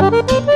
you.